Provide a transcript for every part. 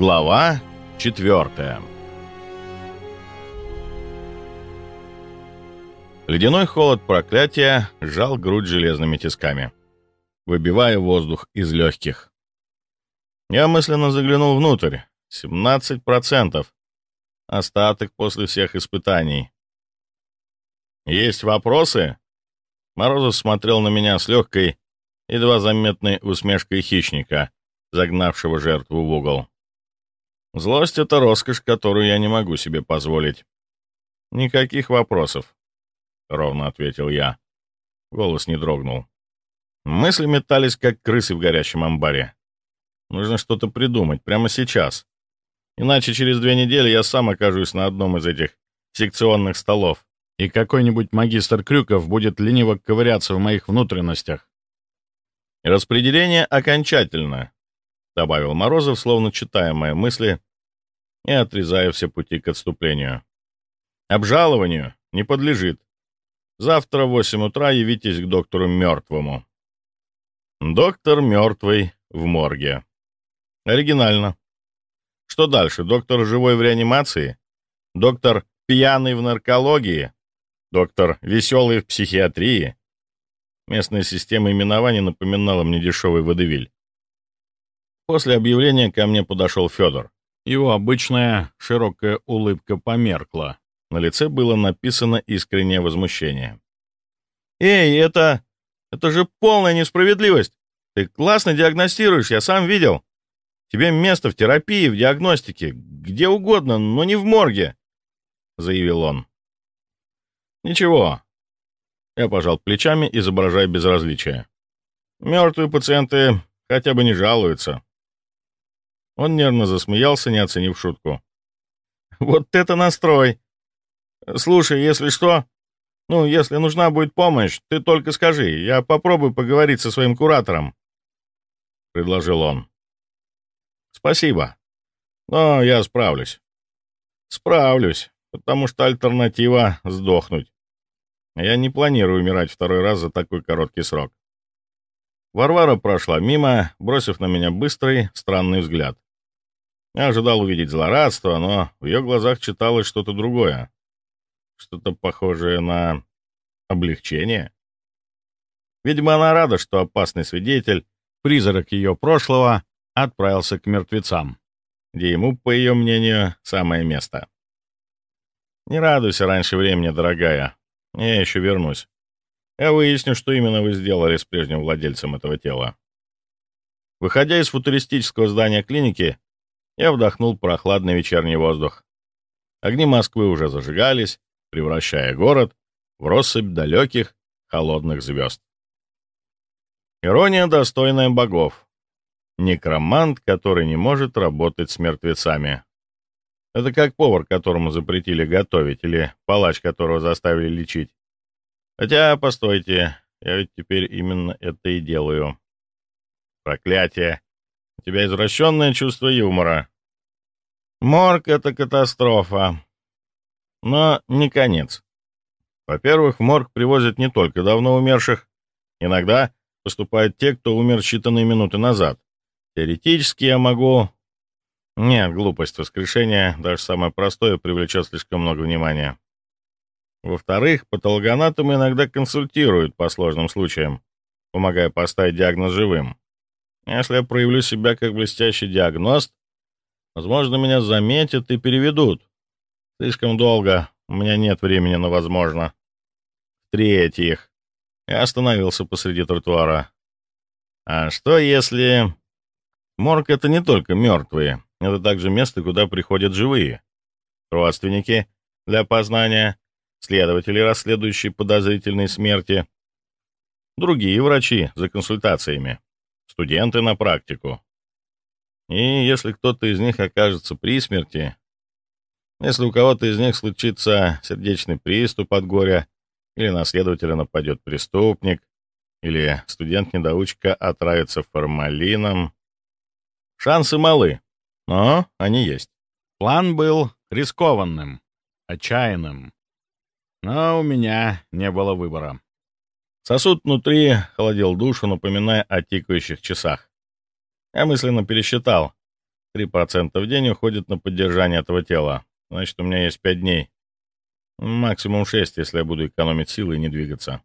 Глава четвертая Ледяной холод проклятия сжал грудь железными тисками, выбивая воздух из легких. Я мысленно заглянул внутрь. 17%. Остаток после всех испытаний. «Есть вопросы?» Морозов смотрел на меня с легкой, едва заметной усмешкой хищника, загнавшего жертву в угол. Злость — это роскошь, которую я не могу себе позволить. «Никаких вопросов», — ровно ответил я. Голос не дрогнул. Мысли метались, как крысы в горящем амбаре. Нужно что-то придумать прямо сейчас. Иначе через две недели я сам окажусь на одном из этих секционных столов, и какой-нибудь магистр Крюков будет лениво ковыряться в моих внутренностях. «Распределение окончательно», — добавил Морозов, словно читая мои мысли и отрезая все пути к отступлению. «Обжалованию не подлежит. Завтра в восемь утра явитесь к доктору Мертвому». «Доктор Мертвый в морге». Оригинально. Что дальше? Доктор живой в реанимации? Доктор пьяный в наркологии? Доктор веселый в психиатрии? Местная система именований напоминала мне дешевый водевиль. После объявления ко мне подошел Федор. Его обычная широкая улыбка померкла. На лице было написано искреннее возмущение. «Эй, это... это же полная несправедливость! Ты классно диагностируешь, я сам видел!» Тебе место в терапии, в диагностике, где угодно, но не в морге», — заявил он. «Ничего». Я пожал плечами, изображая безразличие. «Мертвые пациенты хотя бы не жалуются». Он нервно засмеялся, не оценив шутку. «Вот это настрой! Слушай, если что, ну, если нужна будет помощь, ты только скажи, я попробую поговорить со своим куратором», — предложил он. Спасибо. Но я справлюсь. Справлюсь, потому что альтернатива — сдохнуть. Я не планирую умирать второй раз за такой короткий срок. Варвара прошла мимо, бросив на меня быстрый, странный взгляд. Я ожидал увидеть злорадство, но в ее глазах читалось что-то другое. Что-то похожее на облегчение. Видимо, она рада, что опасный свидетель, призрак ее прошлого, отправился к мертвецам, где ему, по ее мнению, самое место. «Не радуйся раньше времени, дорогая. Я еще вернусь. Я выясню, что именно вы сделали с прежним владельцем этого тела». Выходя из футуристического здания клиники, я вдохнул прохладный вечерний воздух. Огни Москвы уже зажигались, превращая город в россыпь далеких, холодных звезд. Ирония, достойная богов. Некромант, который не может работать с мертвецами. Это как повар, которому запретили готовить, или палач, которого заставили лечить. Хотя, постойте, я ведь теперь именно это и делаю. Проклятие! У тебя извращенное чувство юмора. Морг — это катастрофа. Но не конец. Во-первых, в морг привозят не только давно умерших. Иногда поступают те, кто умер считанные минуты назад. Теоретически я могу... Нет, глупость воскрешения, даже самое простое, привлечет слишком много внимания. Во-вторых, патологоанатомы иногда консультируют по сложным случаям, помогая поставить диагноз живым. Если я проявлю себя как блестящий диагност, возможно, меня заметят и переведут. Слишком долго, у меня нет времени на возможно. В-третьих, я остановился посреди тротуара. А что если... Морг — это не только мертвые, это также место, куда приходят живые. Родственники для опознания, следователи, расследующие подозрительные смерти, другие врачи за консультациями, студенты на практику. И если кто-то из них окажется при смерти, если у кого-то из них случится сердечный приступ от горя, или на следователя нападет преступник, или студент-недоучка отравится формалином, Шансы малы, но они есть. План был рискованным, отчаянным. Но у меня не было выбора. Сосуд внутри холодил душу, напоминая о тикающих часах. Я мысленно пересчитал. 3% в день уходит на поддержание этого тела. Значит, у меня есть 5 дней. Максимум 6, если я буду экономить силы и не двигаться.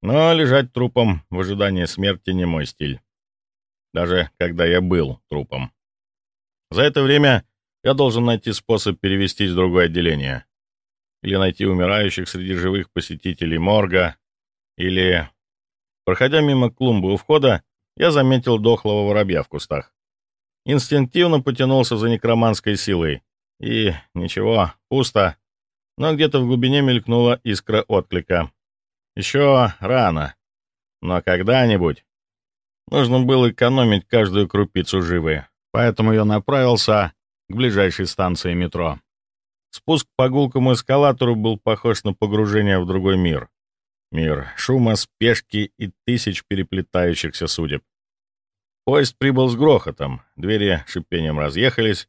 Но лежать трупом в ожидании смерти не мой стиль. Даже когда я был трупом. За это время я должен найти способ перевестись в другое отделение. Или найти умирающих среди живых посетителей морга. Или... Проходя мимо клумбы у входа, я заметил дохлого воробья в кустах. Инстинктивно потянулся за некроманской силой. И ничего, пусто. Но где-то в глубине мелькнула искра отклика. Еще рано. Но когда-нибудь. Нужно было экономить каждую крупицу живы. Поэтому я направился к ближайшей станции метро. Спуск по гулкому эскалатору был похож на погружение в другой мир. Мир шума, спешки и тысяч переплетающихся судеб. Поезд прибыл с грохотом, двери шипением разъехались,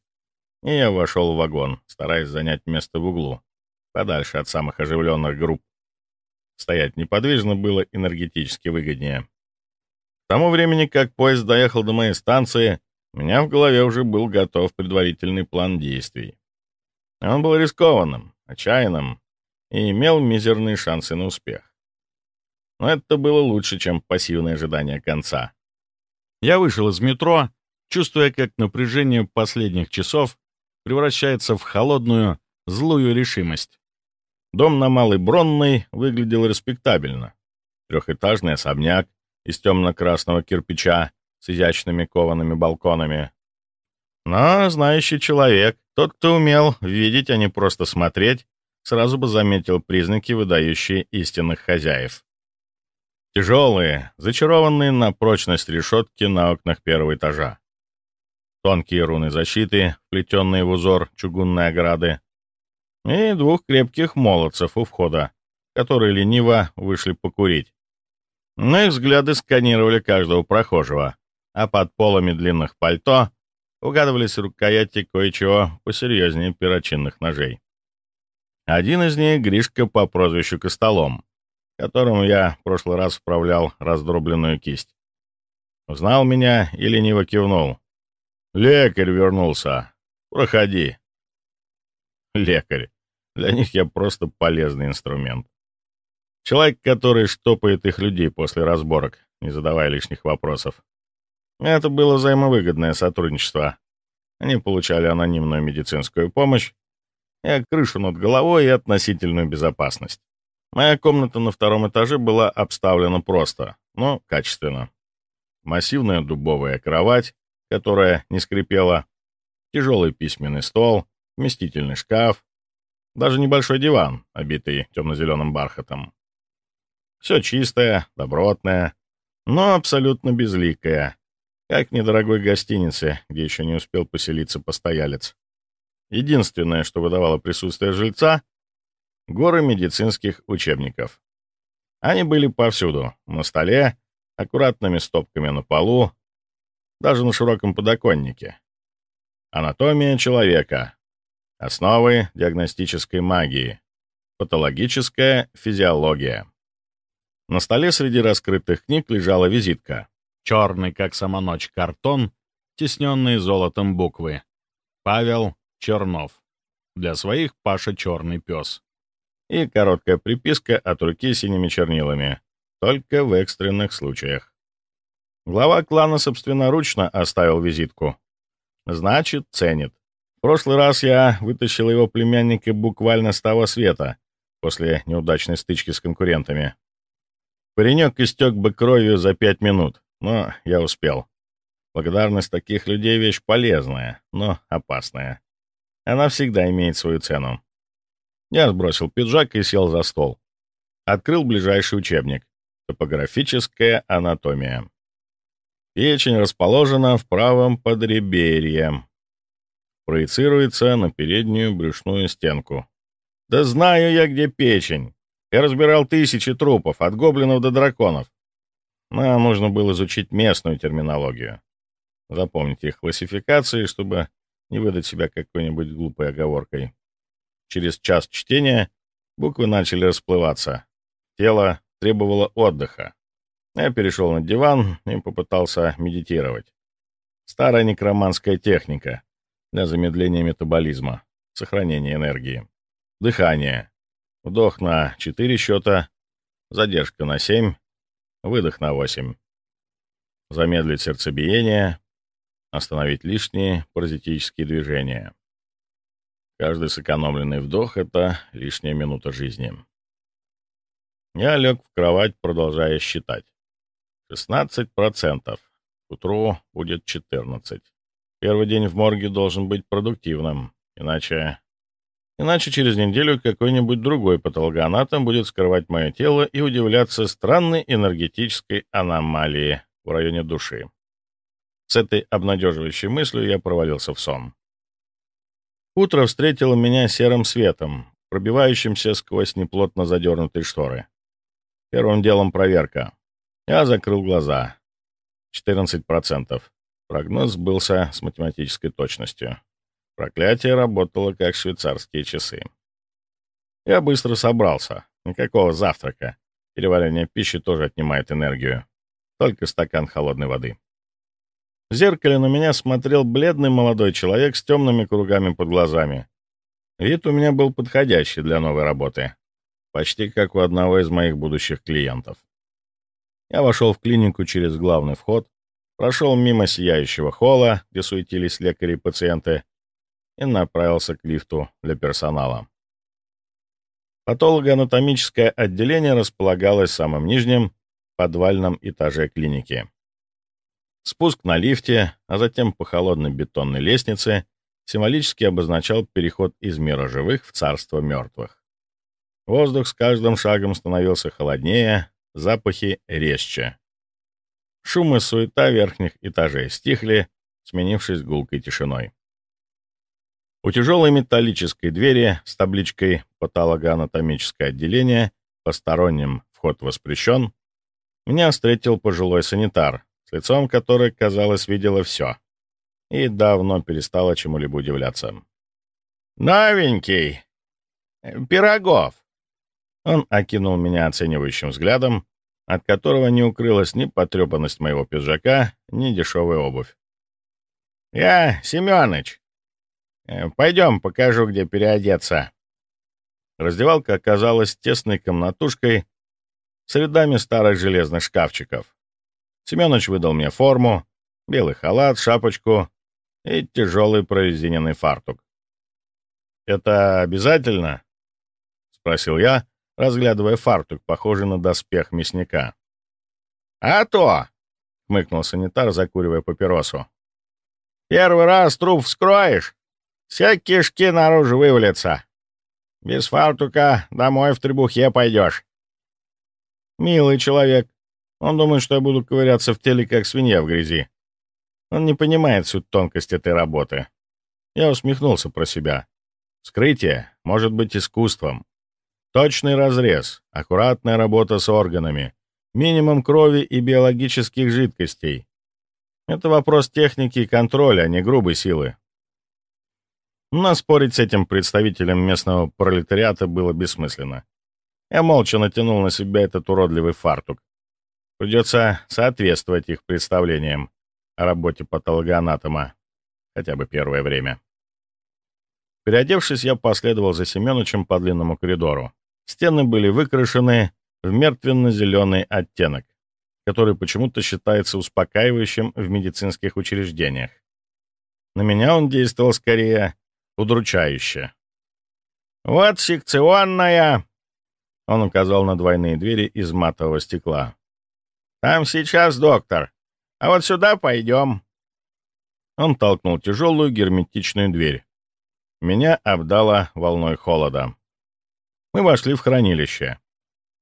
и я вошел в вагон, стараясь занять место в углу, подальше от самых оживленных групп. Стоять неподвижно было энергетически выгоднее. К тому времени, как поезд доехал до моей станции, у меня в голове уже был готов предварительный план действий. Он был рискованным, отчаянным и имел мизерные шансы на успех. Но это было лучше, чем пассивное ожидание конца. Я вышел из метро, чувствуя, как напряжение последних часов превращается в холодную, злую решимость. Дом на Малой Бронной выглядел респектабельно. Трехэтажный особняк из темно-красного кирпича с изящными коваными балконами. Но знающий человек, тот, кто умел видеть, а не просто смотреть, сразу бы заметил признаки, выдающие истинных хозяев. Тяжелые, зачарованные на прочность решетки на окнах первого этажа. Тонкие руны защиты, плетенные в узор чугунной ограды. И двух крепких молодцев у входа, которые лениво вышли покурить. Но их взгляды сканировали каждого прохожего, а под полами длинных пальто угадывались рукояти кое-чего посерьезнее перочинных ножей. Один из них — Гришка по прозвищу Костолом, которому я в прошлый раз вправлял раздробленную кисть. Узнал меня и лениво кивнул. «Лекарь вернулся. Проходи». Лекарь. Для них я просто полезный инструмент. Человек, который штопает их людей после разборок, не задавая лишних вопросов. Это было взаимовыгодное сотрудничество. Они получали анонимную медицинскую помощь, и крышу над головой и относительную безопасность. Моя комната на втором этаже была обставлена просто, но качественно. Массивная дубовая кровать, которая не скрипела, тяжелый письменный стол, вместительный шкаф, даже небольшой диван, обитый темно-зеленым бархатом. Все чистое, добротное, но абсолютно безликое, как в недорогой гостинице, где еще не успел поселиться постоялец. Единственное, что выдавало присутствие жильца — горы медицинских учебников. Они были повсюду, на столе, аккуратными стопками на полу, даже на широком подоконнике. Анатомия человека. Основы диагностической магии. Патологическая физиология. На столе среди раскрытых книг лежала визитка. Черный, как сама ночь, картон, тесненные золотом буквы. Павел Чернов. Для своих Паша Черный Пес. И короткая приписка от руки синими чернилами. Только в экстренных случаях. Глава клана собственноручно оставил визитку. Значит, ценит. В прошлый раз я вытащил его племянника буквально с того света, после неудачной стычки с конкурентами. Паренек истек бы кровью за пять минут, но я успел. Благодарность таких людей — вещь полезная, но опасная. Она всегда имеет свою цену. Я сбросил пиджак и сел за стол. Открыл ближайший учебник. Топографическая анатомия. Печень расположена в правом подреберье. Проецируется на переднюю брюшную стенку. Да знаю я, где печень. Я разбирал тысячи трупов, от гоблинов до драконов. Нам нужно было изучить местную терминологию. Запомнить их классификации, чтобы не выдать себя какой-нибудь глупой оговоркой. Через час чтения буквы начали расплываться. Тело требовало отдыха. Я перешел на диван и попытался медитировать. Старая некроманская техника для замедления метаболизма, сохранения энергии. Дыхание. Вдох на 4 счета, задержка на 7, выдох на 8. Замедлить сердцебиение, остановить лишние паразитические движения. Каждый сэкономленный вдох — это лишняя минута жизни. Я лег в кровать, продолжая считать. 16%. К утру будет 14. Первый день в морге должен быть продуктивным, иначе... Иначе через неделю какой-нибудь другой патологоанатом будет скрывать мое тело и удивляться странной энергетической аномалии в районе души. С этой обнадеживающей мыслью я провалился в сон. Утро встретило меня серым светом, пробивающимся сквозь неплотно задернутые шторы. Первым делом проверка. Я закрыл глаза. 14%. Прогноз сбылся с математической точностью. Проклятие работало как швейцарские часы. Я быстро собрался. Никакого завтрака. Переваривание пищи тоже отнимает энергию. Только стакан холодной воды. В зеркале на меня смотрел бледный молодой человек с темными кругами под глазами. Вид у меня был подходящий для новой работы. Почти как у одного из моих будущих клиентов. Я вошел в клинику через главный вход, прошел мимо сияющего холла, где суетились лекари и пациенты, и направился к лифту для персонала. Патологоанатомическое отделение располагалось в самом нижнем подвальном этаже клиники. Спуск на лифте, а затем по холодной бетонной лестнице символически обозначал переход из мира живых в царство мертвых. Воздух с каждым шагом становился холоднее, запахи резче. Шум и суета верхних этажей стихли, сменившись гулкой тишиной. У тяжелой металлической двери с табличкой «Патологоанатомическое отделение», «Посторонним вход воспрещен», меня встретил пожилой санитар, с лицом которой, казалось, видела все, и давно перестала чему-либо удивляться. «Новенький! Пирогов!» Он окинул меня оценивающим взглядом, от которого не укрылась ни потрепанность моего пиджака, ни дешевая обувь. «Я Семёныч. Пойдем, покажу, где переодеться». Раздевалка оказалась тесной комнатушкой с рядами старых железных шкафчиков. Семёныч выдал мне форму, белый халат, шапочку и тяжелый прорезиненный фартук. «Это обязательно?» — спросил я, разглядывая фартук, похожий на доспех мясника. «А то!» — хмыкнул санитар, закуривая папиросу. «Первый раз труп вскроешь, все кишки наружу вывалятся. Без фартука домой в требухе пойдешь». «Милый человек», он думает, что я буду ковыряться в теле, как свинья в грязи. Он не понимает всю тонкость этой работы. Я усмехнулся про себя. Скрытие может быть искусством. Точный разрез, аккуратная работа с органами, минимум крови и биологических жидкостей. Это вопрос техники и контроля, а не грубой силы. Но спорить с этим представителем местного пролетариата было бессмысленно. Я молча натянул на себя этот уродливый фартук. Придется соответствовать их представлениям о работе патологоанатома, хотя бы первое время. Переодевшись, я последовал за Семеновичем по длинному коридору. Стены были выкрашены в мертвенно-зеленый оттенок, который почему-то считается успокаивающим в медицинских учреждениях. На меня он действовал скорее удручающе. «Вот секционная!» Он указал на двойные двери из матового стекла. «Там сейчас доктор. А вот сюда пойдем». Он толкнул тяжелую герметичную дверь. Меня обдало волной холода. Мы вошли в хранилище.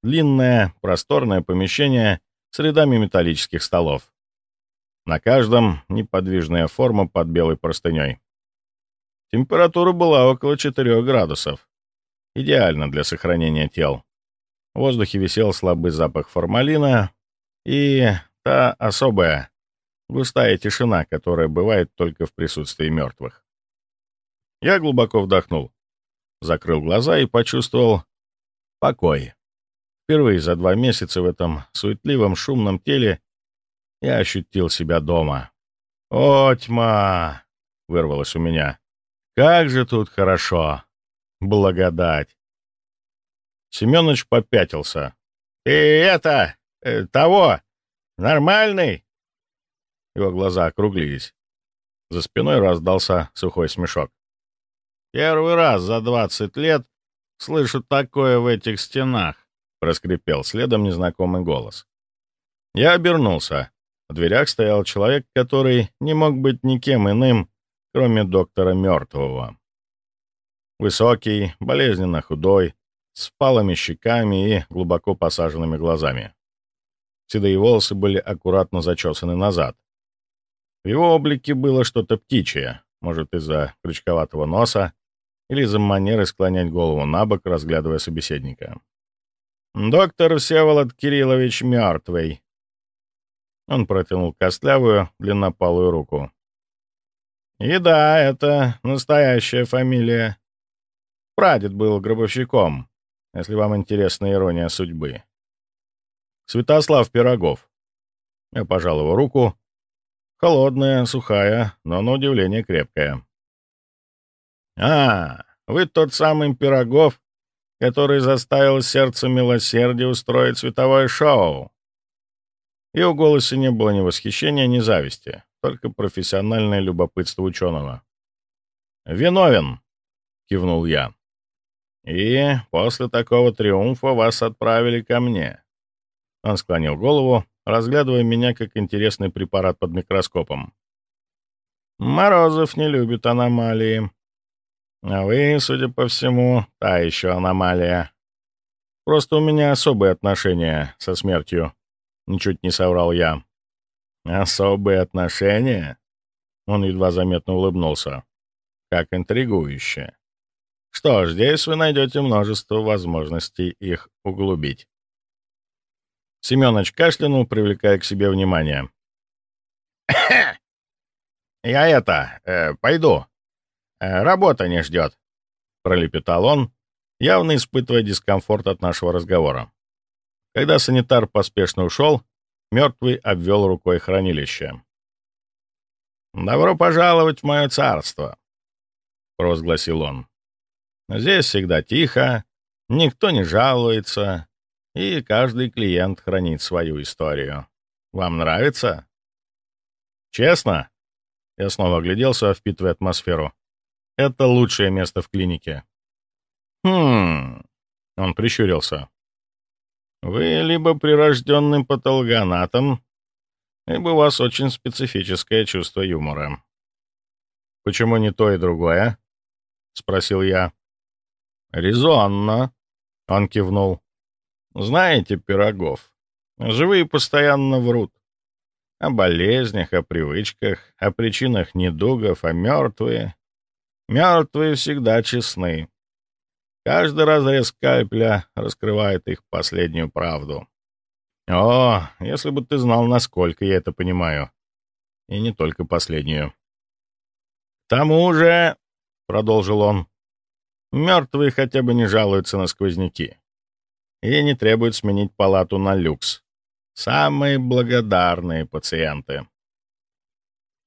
Длинное, просторное помещение с рядами металлических столов. На каждом неподвижная форма под белой простыней. Температура была около 4 градусов. Идеально для сохранения тел. В воздухе висел слабый запах формалина, и та особая, густая тишина, которая бывает только в присутствии мертвых. Я глубоко вдохнул, закрыл глаза и почувствовал покой. Впервые за два месяца в этом суетливом, шумном теле я ощутил себя дома. «О, тьма!» — вырвалось у меня. «Как же тут хорошо! Благодать!» Семёныч попятился. «Ты это... Э, того... Нормальный?» Его глаза округлились. За спиной раздался сухой смешок. «Первый раз за двадцать лет слышу такое в этих стенах», — проскрипел следом незнакомый голос. Я обернулся. В дверях стоял человек, который не мог быть никем иным, кроме доктора Мертвого. Высокий, болезненно худой, с палыми щеками и глубоко посаженными глазами. Седые волосы были аккуратно зачесаны назад. В его облике было что-то птичье, может, из-за крючковатого носа или из-за манеры склонять голову на бок, разглядывая собеседника. «Доктор Всеволод Кириллович мертвый». Он протянул костлявую, длиннопалую руку. «И да, это настоящая фамилия. Прадед был гробовщиком, если вам интересна ирония судьбы. Святослав Пирогов». Я пожал его руку, Холодная, сухая, но на удивление крепкая. «А, вы тот самый Пирогов, который заставил сердце милосердия устроить световое шоу?» И в голосе не было ни восхищения, ни зависти, только профессиональное любопытство ученого. «Виновен!» — кивнул я. «И после такого триумфа вас отправили ко мне». Он склонил голову, разглядывая меня как интересный препарат под микроскопом. «Морозов не любит аномалии. А вы, судя по всему, та еще аномалия. Просто у меня особые отношения со смертью», — ничуть не соврал я. «Особые отношения?» Он едва заметно улыбнулся. «Как интригующе. Что ж, здесь вы найдете множество возможностей их углубить». Семёныч кашлянул, привлекая к себе внимание. «Я это, э, пойду. Э, работа не ждет», — пролепетал он, явно испытывая дискомфорт от нашего разговора. Когда санитар поспешно ушел, мертвый обвел рукой хранилище. «Добро пожаловать в мое царство», — провозгласил он. «Здесь всегда тихо, никто не жалуется, и каждый клиент хранит свою историю. Вам нравится? Честно? Я снова огляделся, впитывая атмосферу. Это лучшее место в клинике. Хм... Он прищурился. Вы либо прирожденный патологоанатом, либо у вас очень специфическое чувство юмора. Почему не то и другое? Спросил я. Резонно. Он кивнул. Знаете, Пирогов, живые постоянно врут. О болезнях, о привычках, о причинах недугов, а мертвые... Мертвые всегда честны. Каждый разрез скальпеля раскрывает их последнюю правду. О, если бы ты знал, насколько я это понимаю. И не только последнюю. К тому же, — продолжил он, — мертвые хотя бы не жалуются на сквозняки и не требуют сменить палату на люкс. Самые благодарные пациенты.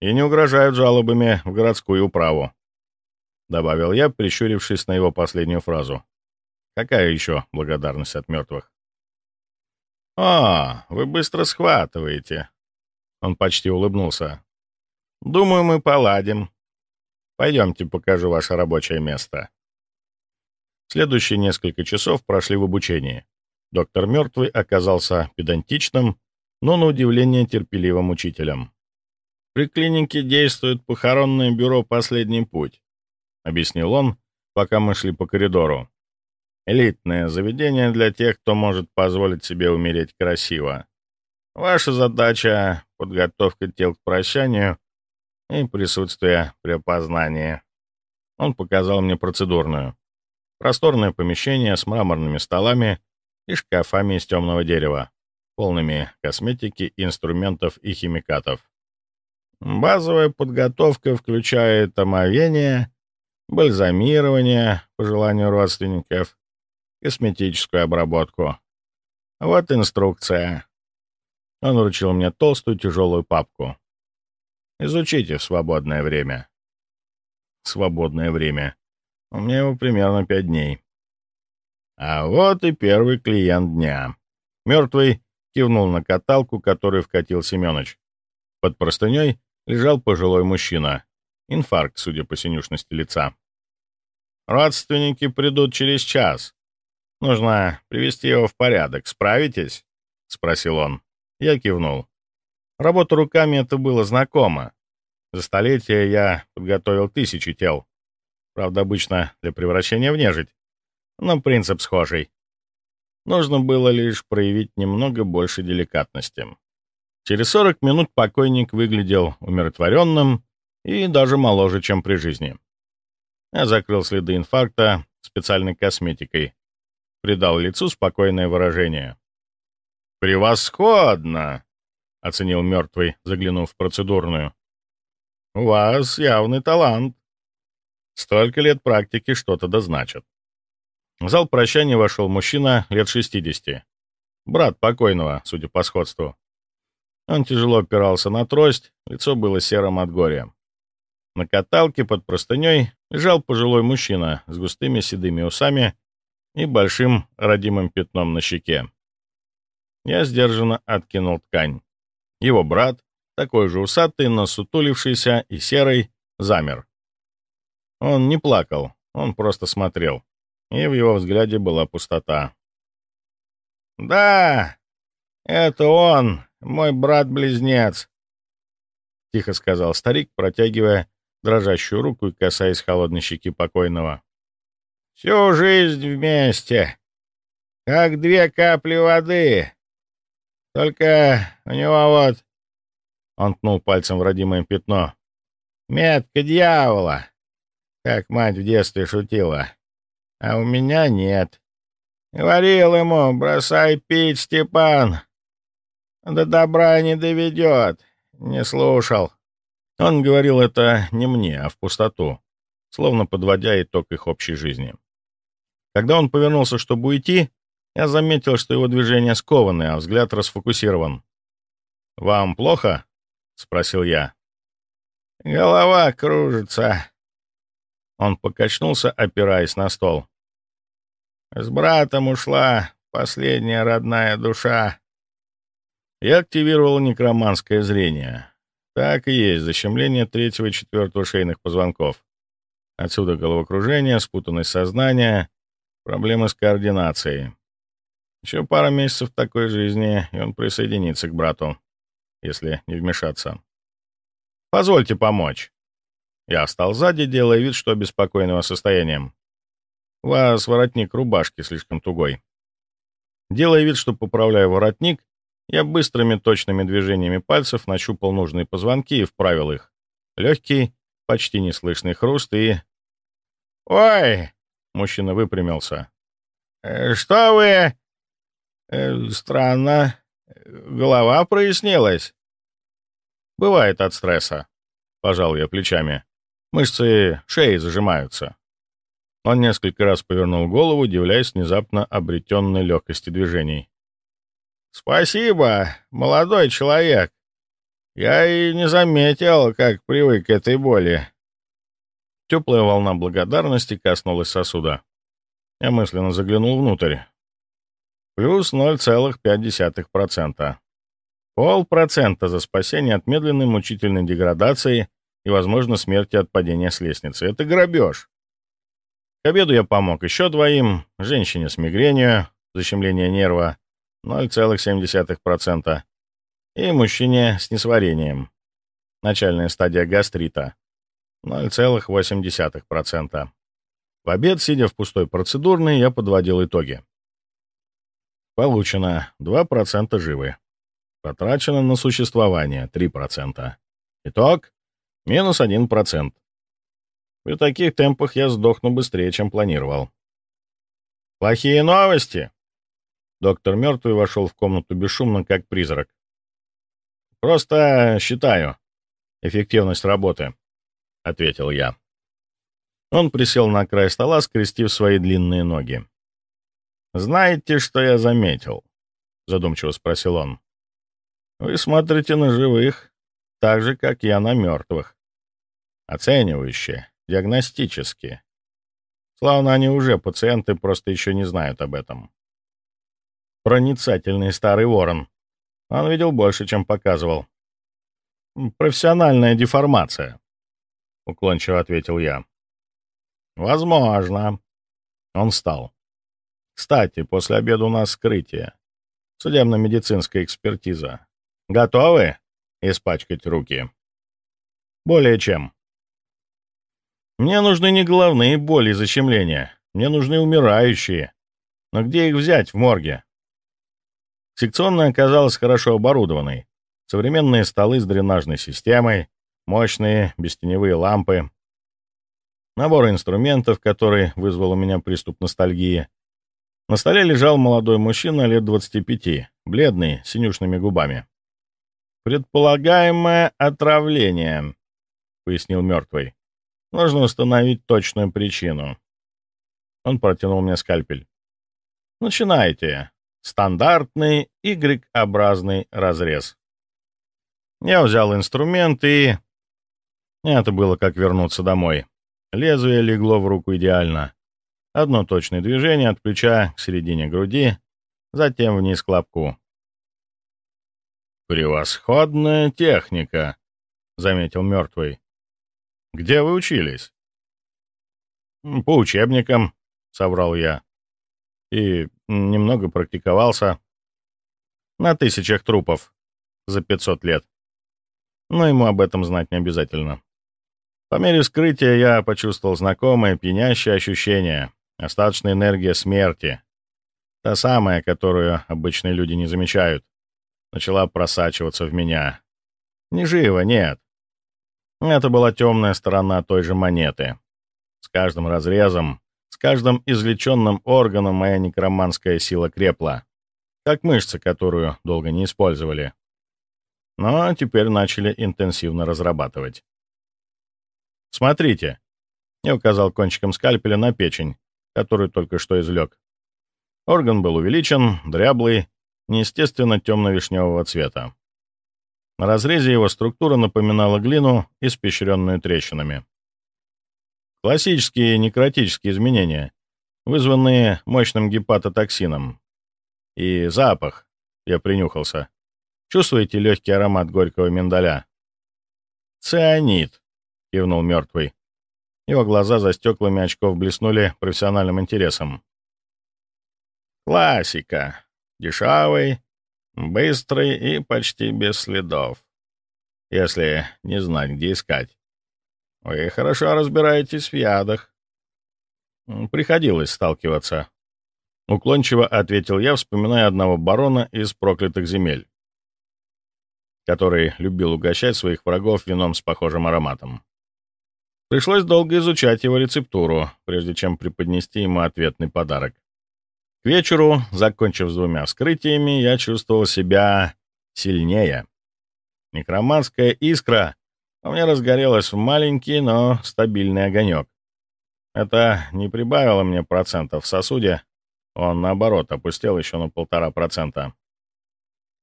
И не угрожают жалобами в городскую управу. Добавил я, прищурившись на его последнюю фразу. Какая еще благодарность от мертвых? «А, вы быстро схватываете». Он почти улыбнулся. «Думаю, мы поладим. Пойдемте покажу ваше рабочее место». Следующие несколько часов прошли в обучении. Доктор Мертвый оказался педантичным, но, на удивление, терпеливым учителем. «При клинике действует похоронное бюро «Последний путь», — объяснил он, пока мы шли по коридору. «Элитное заведение для тех, кто может позволить себе умереть красиво. Ваша задача — подготовка тел к прощанию и присутствие при опознании». Он показал мне процедурную. Просторное помещение с мраморными столами и шкафами из темного дерева, полными косметики, инструментов и химикатов. Базовая подготовка включает омовение, бальзамирование по желанию родственников, косметическую обработку. Вот инструкция. Он вручил мне толстую тяжелую папку. Изучите в свободное время. Свободное время. У меня его примерно пять дней. А вот и первый клиент дня. Мертвый кивнул на каталку, которую вкатил Семёныч. Под простыней лежал пожилой мужчина. Инфаркт, судя по синюшности лица. «Родственники придут через час. Нужно привести его в порядок. Справитесь?» — спросил он. Я кивнул. Работа руками — это было знакомо. За столетия я подготовил тысячи тел. Правда, обычно для превращения в нежить. Но принцип схожий. Нужно было лишь проявить немного больше деликатности. Через 40 минут покойник выглядел умиротворенным и даже моложе, чем при жизни. Я закрыл следы инфаркта специальной косметикой, придал лицу спокойное выражение. «Превосходно!» — оценил мертвый, заглянув в процедурную. «У вас явный талант. Столько лет практики что-то дозначат». В зал прощания вошел мужчина лет 60. Брат покойного, судя по сходству. Он тяжело опирался на трость, лицо было серым от горя. На каталке под простыней лежал пожилой мужчина с густыми седыми усами и большим родимым пятном на щеке. Я сдержанно откинул ткань. Его брат, такой же усатый, но сутулившийся и серый, замер. Он не плакал, он просто смотрел, и в его взгляде была пустота. «Да, это он, мой брат-близнец», — тихо сказал старик, протягивая дрожащую руку и касаясь холодной щеки покойного. «Всю жизнь вместе, как две капли воды. Только у него вот...» Он ткнул пальцем в родимое пятно. «Метка дьявола, как мать в детстве шутила. А у меня нет. Говорил ему, бросай пить, Степан. До добра не доведет. Не слушал». Он говорил это не мне, а в пустоту, словно подводя итог их общей жизни. Когда он повернулся, чтобы уйти, я заметил, что его движение скованы, а взгляд расфокусирован. «Вам плохо?» — спросил я. «Голова кружится». Он покачнулся, опираясь на стол. «С братом ушла последняя родная душа». Я активировал некроманское зрение. Так и есть, защемление третьего и четвертого шейных позвонков. Отсюда головокружение, спутанность сознания, проблемы с координацией. Еще пара месяцев такой жизни, и он присоединится к брату, если не вмешаться. Позвольте помочь. Я встал сзади, делая вид, что обеспокоенного состоянием. У вас воротник рубашки слишком тугой. Делая вид, что поправляю воротник, я быстрыми точными движениями пальцев нащупал нужные позвонки и вправил их. Легкий, почти неслышный хруст и... «Ой!» — мужчина выпрямился. «Э, «Что вы...» Э, странно. Голова прояснилась. Бывает от стресса. Пожал я плечами. Мышцы шеи зажимаются. Он несколько раз повернул голову, удивляясь внезапно обретенной легкости движений. «Спасибо, молодой человек. Я и не заметил, как привык к этой боли». Теплая волна благодарности коснулась сосуда. Я мысленно заглянул внутрь плюс 0,5%. Полпроцента за спасение от медленной мучительной деградации и, возможно, смерти от падения с лестницы. Это грабеж. К обеду я помог еще двоим, женщине с мигренью, защемление нерва 0,7%, и мужчине с несварением, начальная стадия гастрита 0,8%. В обед, сидя в пустой процедурной, я подводил итоги. Получено 2% живы. Потрачено на существование 3%. Итог — минус 1%. При таких темпах я сдохну быстрее, чем планировал. «Плохие новости!» Доктор Мертвый вошел в комнату бесшумно, как призрак. «Просто считаю эффективность работы», — ответил я. Он присел на край стола, скрестив свои длинные ноги. «Знаете, что я заметил?» — задумчиво спросил он. «Вы смотрите на живых, так же, как я на мертвых. Оценивающе, диагностически. Словно они уже пациенты, просто еще не знают об этом. Проницательный старый ворон. Он видел больше, чем показывал. «Профессиональная деформация», — уклончиво ответил я. «Возможно». Он встал. «Кстати, после обеда у нас скрытие. Судебно-медицинская экспертиза. Готовы испачкать руки?» «Более чем». «Мне нужны не головные боли и защемления. Мне нужны умирающие. Но где их взять в морге?» Секционная оказалась хорошо оборудованной. Современные столы с дренажной системой, мощные бестеневые лампы, набор инструментов, который вызвал у меня приступ ностальгии. На столе лежал молодой мужчина лет 25, бледный, с синюшными губами. «Предполагаемое отравление», — пояснил мертвый. «Нужно установить точную причину». Он протянул мне скальпель. «Начинайте. Стандартный Y-образный разрез». Я взял инструмент и... Это было как вернуться домой. Лезвие легло в руку идеально. Одно точное движение от плеча к середине груди, затем вниз к лобку. «Превосходная техника», — заметил мертвый. «Где вы учились?» «По учебникам», — соврал я. «И немного практиковался. На тысячах трупов за пятьсот лет но ему об этом знать не обязательно. По мере вскрытия я почувствовал знакомое пьянящее ощущение, остаточная энергия смерти, та самая, которую обычные люди не замечают, начала просачиваться в меня. Не живо, нет. Это была темная сторона той же монеты. С каждым разрезом, с каждым извлеченным органом моя некроманская сила крепла, как мышца, которую долго не использовали но теперь начали интенсивно разрабатывать. «Смотрите», — я указал кончиком скальпеля на печень, которую только что извлек. Орган был увеличен, дряблый, неестественно темно-вишневого цвета. На разрезе его структура напоминала глину, испещренную трещинами. Классические некротические изменения, вызванные мощным гепатотоксином. И запах, я принюхался, Чувствуете легкий аромат горького миндаля?» «Цианид», — кивнул мертвый. Его глаза за стеклами очков блеснули профессиональным интересом. «Классика. Дешевый, быстрый и почти без следов. Если не знать, где искать. Вы хорошо разбираетесь в ядах». «Приходилось сталкиваться», — уклончиво ответил я, вспоминая одного барона из проклятых земель который любил угощать своих врагов вином с похожим ароматом. Пришлось долго изучать его рецептуру, прежде чем преподнести ему ответный подарок. К вечеру, закончив с двумя вскрытиями, я чувствовал себя сильнее. Некроманская искра у меня разгорелась в маленький, но стабильный огонек. Это не прибавило мне процентов в сосуде, он, наоборот, опустел еще на полтора процента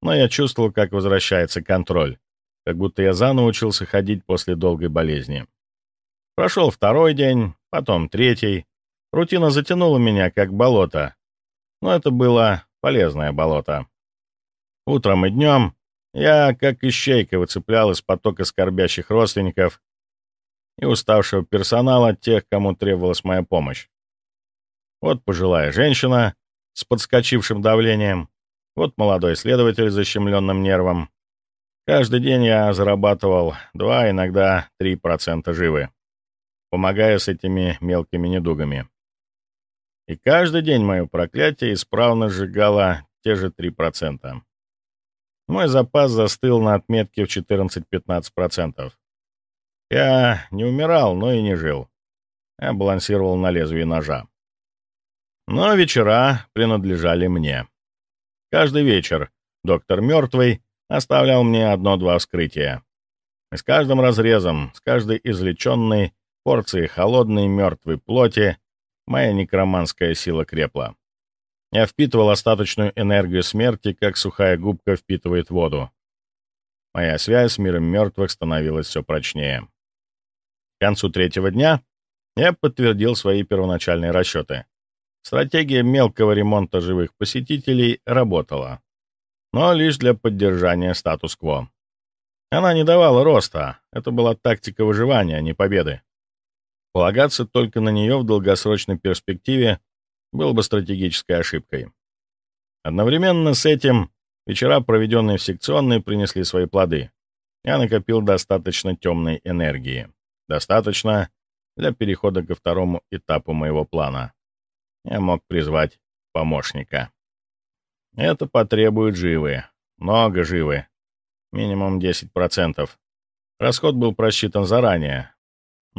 но я чувствовал, как возвращается контроль, как будто я заново учился ходить после долгой болезни. Прошел второй день, потом третий. Рутина затянула меня, как болото. Но это было полезное болото. Утром и днем я, как ищейка, выцеплял из потока скорбящих родственников и уставшего персонала тех, кому требовалась моя помощь. Вот пожилая женщина с подскочившим давлением, вот молодой следователь с защемленным нервом. Каждый день я зарабатывал 2, иногда 3% живы, помогая с этими мелкими недугами. И каждый день мое проклятие исправно сжигало те же 3%. Мой запас застыл на отметке в 14-15%. Я не умирал, но и не жил. Я балансировал на лезвии ножа. Но вечера принадлежали мне. Каждый вечер доктор Мертвый оставлял мне одно-два вскрытия. И с каждым разрезом, с каждой извлеченной порцией холодной мертвой плоти моя некроманская сила крепла. Я впитывал остаточную энергию смерти, как сухая губка впитывает воду. Моя связь с миром мертвых становилась все прочнее. К концу третьего дня я подтвердил свои первоначальные расчеты. Стратегия мелкого ремонта живых посетителей работала, но лишь для поддержания статус-кво. Она не давала роста, это была тактика выживания, а не победы. Полагаться только на нее в долгосрочной перспективе было бы стратегической ошибкой. Одновременно с этим вечера, проведенные в секционной, принесли свои плоды. Я накопил достаточно темной энергии. Достаточно для перехода ко второму этапу моего плана. Я мог призвать помощника. Это потребует живы. Много живы. Минимум 10%. Расход был просчитан заранее.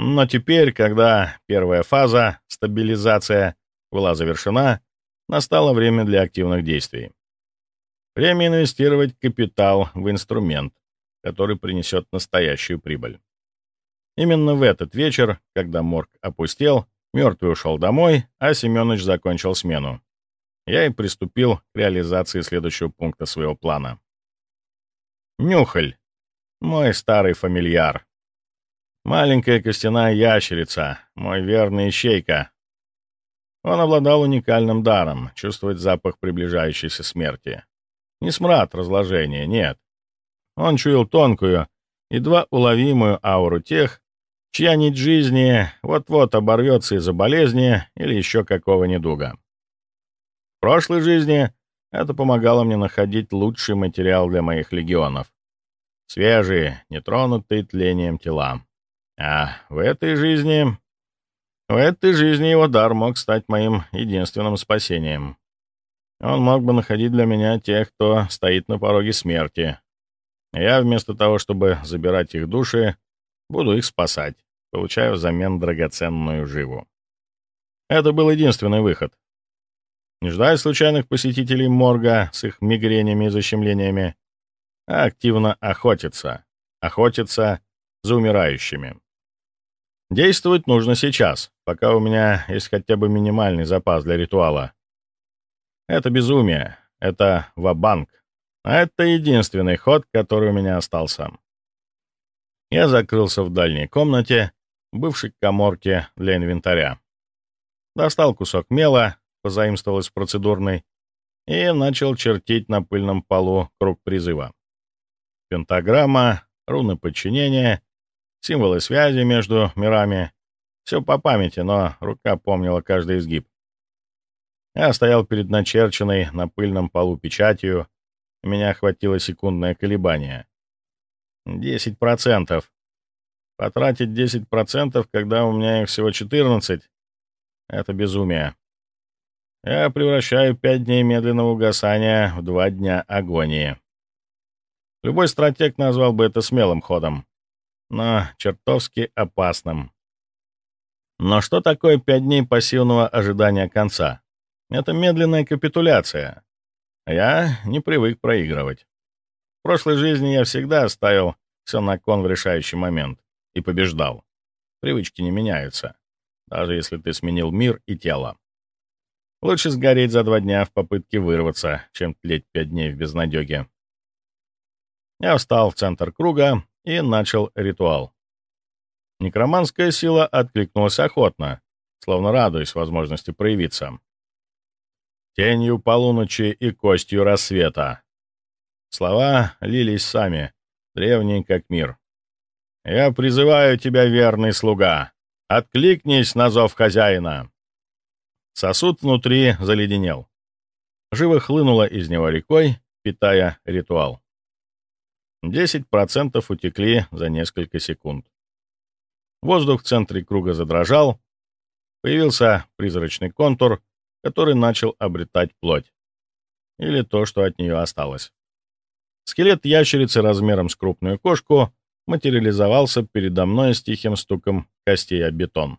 Но теперь, когда первая фаза, стабилизация, была завершена, настало время для активных действий. Время инвестировать капитал в инструмент, который принесет настоящую прибыль. Именно в этот вечер, когда морг опустел, мертвый ушел домой, а Семенович закончил смену. Я и приступил к реализации следующего пункта своего плана. Нюхаль. Мой старый фамильяр. Маленькая костяная ящерица, мой верный ищейка. Он обладал уникальным даром — чувствовать запах приближающейся смерти. Не смрад разложения, нет. Он чуял тонкую, едва уловимую ауру тех, чья нить жизни вот-вот оборвется из-за болезни или еще какого недуга. В прошлой жизни это помогало мне находить лучший материал для моих легионов. Свежие, нетронутые тлением тела. А в этой жизни... В этой жизни его дар мог стать моим единственным спасением. Он мог бы находить для меня тех, кто стоит на пороге смерти. Я, вместо того, чтобы забирать их души, буду их спасать, получая взамен драгоценную живу. Это был единственный выход. Не ждая случайных посетителей морга с их мигренями и защемлениями, а активно охотиться. Охотиться за умирающими. Действовать нужно сейчас, пока у меня есть хотя бы минимальный запас для ритуала. Это безумие, это ва-банк, а это единственный ход, который у меня остался. Я закрылся в дальней комнате, бывшей коморке для инвентаря. Достал кусок мела, позаимствовал из процедурной, и начал чертить на пыльном полу круг призыва. Пентаграмма, руны подчинения, символы связи между мирами. Все по памяти, но рука помнила каждый изгиб. Я стоял перед начерченной на пыльном полу печатью, и меня охватило секундное колебание. Десять процентов. Потратить десять процентов, когда у меня их всего четырнадцать, это безумие. Я превращаю пять дней медленного угасания в два дня агонии. Любой стратег назвал бы это смелым ходом, но чертовски опасным. Но что такое пять дней пассивного ожидания конца? Это медленная капитуляция. Я не привык проигрывать. В прошлой жизни я всегда ставил все на кон в решающий момент и побеждал. Привычки не меняются, даже если ты сменил мир и тело. Лучше сгореть за два дня в попытке вырваться, чем тлеть пять дней в безнадеге. Я встал в центр круга и начал ритуал. Некроманская сила откликнулась охотно, словно радуясь возможности проявиться. Тенью полуночи и костью рассвета. Слова лились сами, древние как мир. «Я призываю тебя, верный слуга! Откликнись на зов хозяина!» Сосуд внутри заледенел. Живо хлынуло из него рекой, питая ритуал. 10% утекли за несколько секунд. Воздух в центре круга задрожал, появился призрачный контур, который начал обретать плоть. Или то, что от нее осталось. Скелет ящерицы размером с крупную кошку материализовался передо мной с тихим стуком костей о бетон.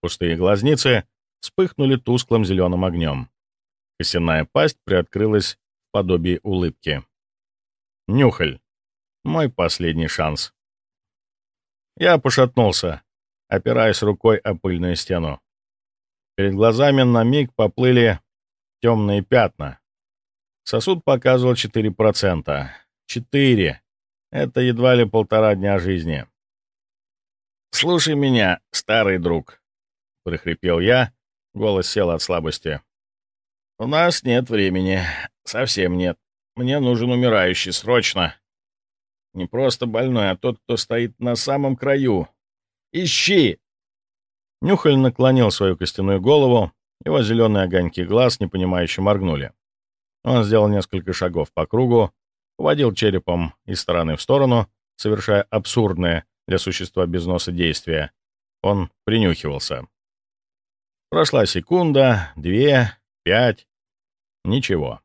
Пустые глазницы вспыхнули тусклым зеленым огнем. Косяная пасть приоткрылась в подобии улыбки. Нюхаль. Мой последний шанс. Я пошатнулся, опираясь рукой о пыльную стену. Перед глазами на миг поплыли темные пятна. Сосуд показывал 4%. 4. Это едва ли полтора дня жизни. «Слушай меня, старый друг», — прохрипел я, голос сел от слабости. «У нас нет времени, совсем нет. Мне нужен умирающий, срочно. Не просто больной, а тот, кто стоит на самом краю. Ищи!» Нюхаль наклонил свою костяную голову, его зеленые огоньки глаз непонимающе моргнули. Он сделал несколько шагов по кругу, водил черепом из стороны в сторону, совершая абсурдное для существа без носа действия. Он принюхивался. Прошла секунда, две, пять. Ничего.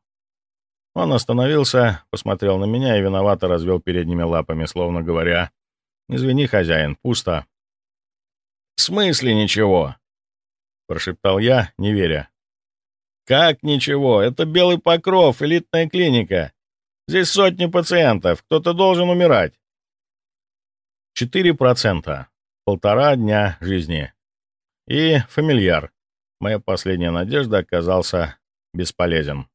Он остановился, посмотрел на меня и виновато развел передними лапами, словно говоря, «Извини, хозяин, пусто». «В смысле ничего?» — прошептал я, не веря. «Как ничего? Это Белый Покров, элитная клиника. Здесь сотни пациентов, кто-то должен умирать». «Четыре процента. Полтора дня жизни. И фамильяр. Моя последняя надежда оказался бесполезен.